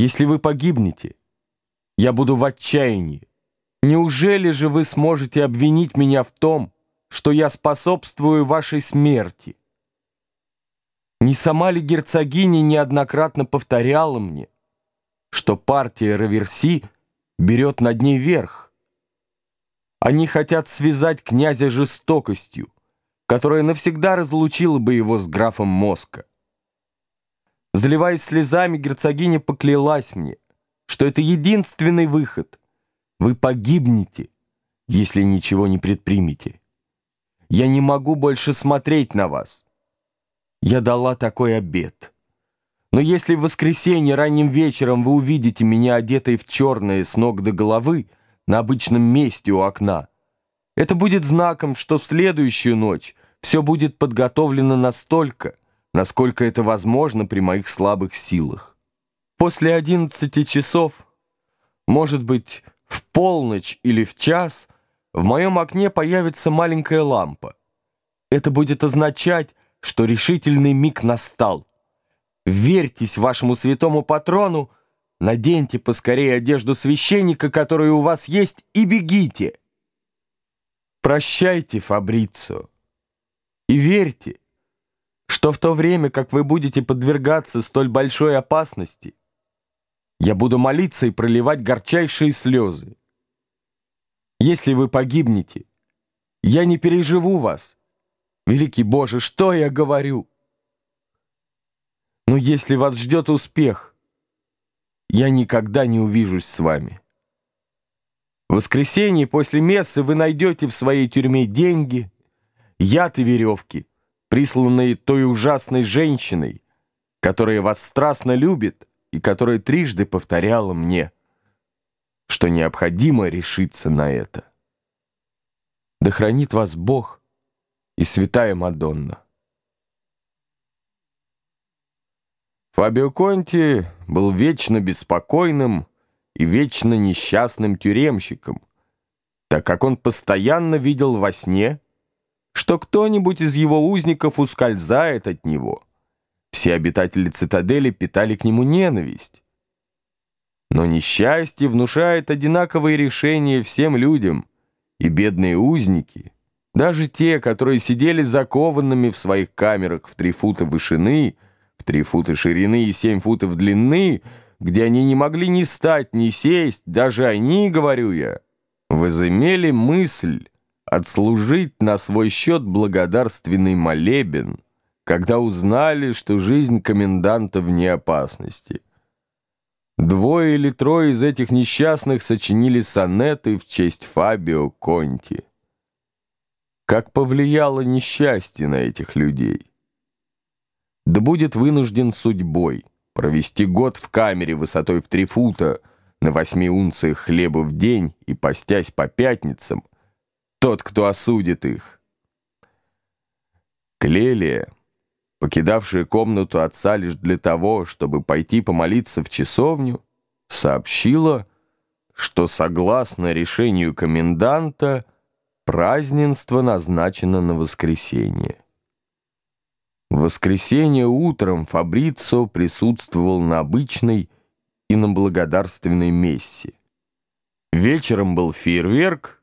Если вы погибнете, я буду в отчаянии. Неужели же вы сможете обвинить меня в том, что я способствую вашей смерти? Не сама ли герцогиня неоднократно повторяла мне, что партия Раверси берет над ней верх? Они хотят связать князя жестокостью, которая навсегда разлучила бы его с графом Моска. Заливаясь слезами, герцогиня поклялась мне, что это единственный выход. Вы погибнете, если ничего не предпримете. Я не могу больше смотреть на вас. Я дала такой обет. Но если в воскресенье ранним вечером вы увидите меня одетой в черное с ног до головы на обычном месте у окна, это будет знаком, что в следующую ночь все будет подготовлено настолько, насколько это возможно при моих слабых силах. После одиннадцати часов, может быть, в полночь или в час, в моем окне появится маленькая лампа. Это будет означать, что решительный миг настал. Верьтесь вашему святому патрону, наденьте поскорее одежду священника, которая у вас есть, и бегите. Прощайте, Фабрицо, и верьте, что в то время, как вы будете подвергаться столь большой опасности, я буду молиться и проливать горчайшие слезы. Если вы погибнете, я не переживу вас. Великий Боже, что я говорю? Но если вас ждет успех, я никогда не увижусь с вами. В воскресенье после мессы вы найдете в своей тюрьме деньги, яд и веревки присланные той ужасной женщиной, которая вас страстно любит и которая трижды повторяла мне, что необходимо решиться на это. Да хранит вас Бог и святая Мадонна. Фабио Конти был вечно беспокойным и вечно несчастным тюремщиком, так как он постоянно видел во сне, что кто-нибудь из его узников ускользает от него. Все обитатели цитадели питали к нему ненависть. Но несчастье внушает одинаковые решения всем людям, и бедные узники, даже те, которые сидели закованными в своих камерах в три фута вышины, в три фута ширины и семь футов длины, где они не могли ни стать, ни сесть, даже они, говорю я, возымели мысль, отслужить на свой счет благодарственный молебен, когда узнали, что жизнь коменданта вне опасности. Двое или трое из этих несчастных сочинили сонеты в честь Фабио Конти. Как повлияло несчастье на этих людей? Да будет вынужден судьбой провести год в камере высотой в три фута на восьми унциях хлеба в день и постясь по пятницам, тот, кто осудит их. Клелия, покидавшая комнату отца лишь для того, чтобы пойти помолиться в часовню, сообщила, что согласно решению коменданта праздненство назначено на воскресенье. В воскресенье утром Фабрицо присутствовал на обычной и на благодарственной мессе. Вечером был фейерверк,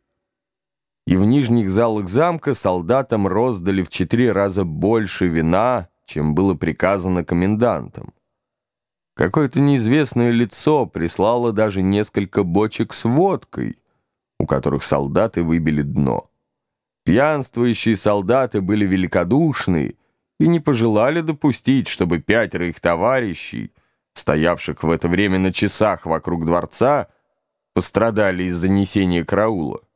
и в нижних залах замка солдатам роздали в четыре раза больше вина, чем было приказано комендантам. Какое-то неизвестное лицо прислало даже несколько бочек с водкой, у которых солдаты выбили дно. Пьянствующие солдаты были великодушны и не пожелали допустить, чтобы пятеро их товарищей, стоявших в это время на часах вокруг дворца, пострадали из-за несения караула.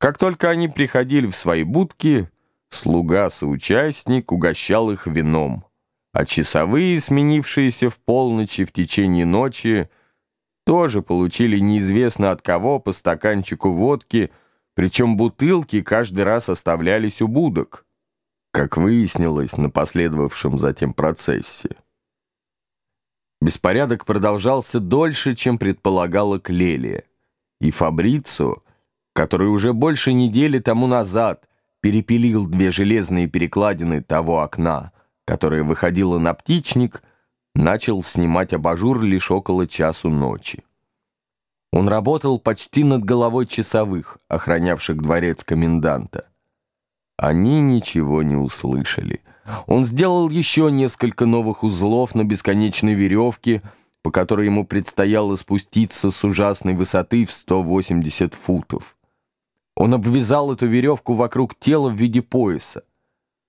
Как только они приходили в свои будки, слуга-соучастник угощал их вином, а часовые, сменившиеся в полночи в течение ночи, тоже получили неизвестно от кого по стаканчику водки, причем бутылки каждый раз оставлялись у будок, как выяснилось на последовавшем затем процессе. Беспорядок продолжался дольше, чем предполагала Клелия, и Фабрицо — который уже больше недели тому назад перепилил две железные перекладины того окна, которое выходило на птичник, начал снимать абажур лишь около часу ночи. Он работал почти над головой часовых, охранявших дворец коменданта. Они ничего не услышали. Он сделал еще несколько новых узлов на бесконечной веревке, по которой ему предстояло спуститься с ужасной высоты в 180 футов. Он обвязал эту веревку вокруг тела в виде пояса.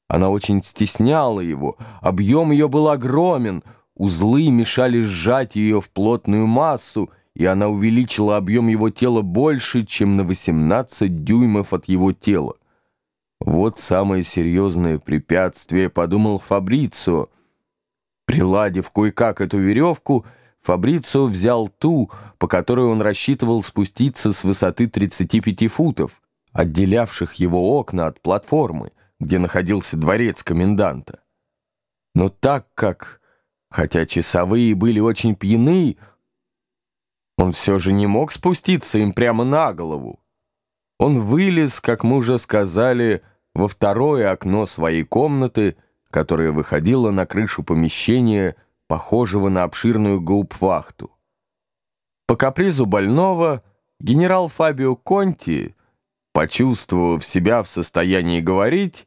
Она очень стесняла его, объем ее был огромен, узлы мешали сжать ее в плотную массу, и она увеличила объем его тела больше, чем на 18 дюймов от его тела. Вот самое серьезное препятствие, подумал Фабрицио. Приладив кое-как эту веревку, Фабрицио взял ту, по которой он рассчитывал спуститься с высоты 35 футов, отделявших его окна от платформы, где находился дворец коменданта. Но так как, хотя часовые были очень пьяны, он все же не мог спуститься им прямо на голову. Он вылез, как мы уже сказали, во второе окно своей комнаты, которая выходила на крышу помещения, похожего на обширную гауптвахту. По капризу больного генерал Фабио Конти, почувствовав себя в состоянии говорить,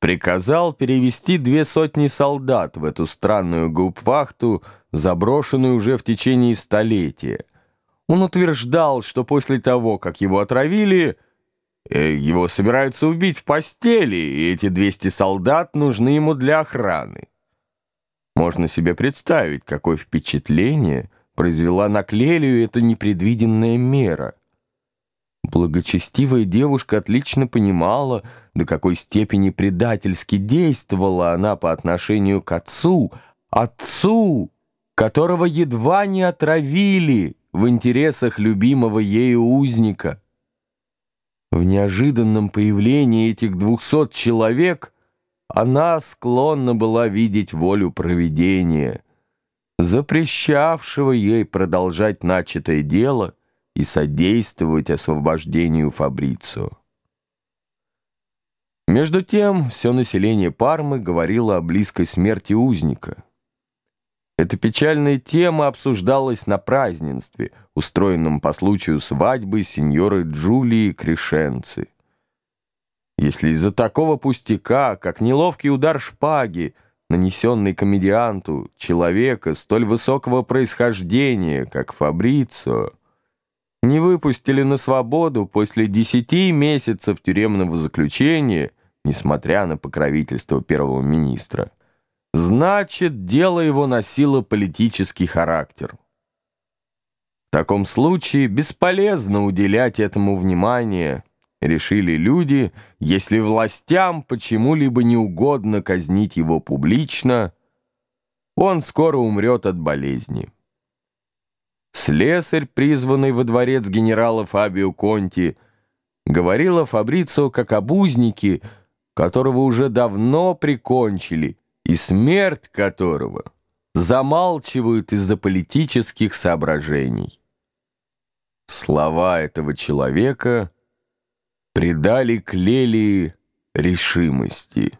приказал перевести две сотни солдат в эту странную гауптвахту, заброшенную уже в течение столетия. Он утверждал, что после того, как его отравили, Э, его собираются убить в постели, и эти 200 солдат нужны ему для охраны. Можно себе представить, какое впечатление произвела на Клелию эта непредвиденная мера. Благочестивая девушка отлично понимала, до какой степени предательски действовала она по отношению к отцу, отцу, которого едва не отравили в интересах любимого ею узника. В неожиданном появлении этих двухсот человек она склонна была видеть волю провидения, запрещавшего ей продолжать начатое дело и содействовать освобождению Фабрицио. Между тем, все население Пармы говорило о близкой смерти узника. Эта печальная тема обсуждалась на празднестве, устроенном по случаю свадьбы сеньоры Джулии Крешенцы. Если из-за такого пустяка, как неловкий удар шпаги, нанесенный комедианту, человека столь высокого происхождения, как Фабрицио, не выпустили на свободу после десяти месяцев тюремного заключения, несмотря на покровительство первого министра, Значит, дело его носило политический характер. В таком случае бесполезно уделять этому внимание, решили люди, если властям почему-либо не угодно казнить его публично, он скоро умрет от болезни. Слесарь, призванный во дворец генерала Фабио Конти, говорил о Фабрицио как об узнике, которого уже давно прикончили, и смерть которого замалчивают из-за политических соображений. Слова этого человека придали Клелии решимости.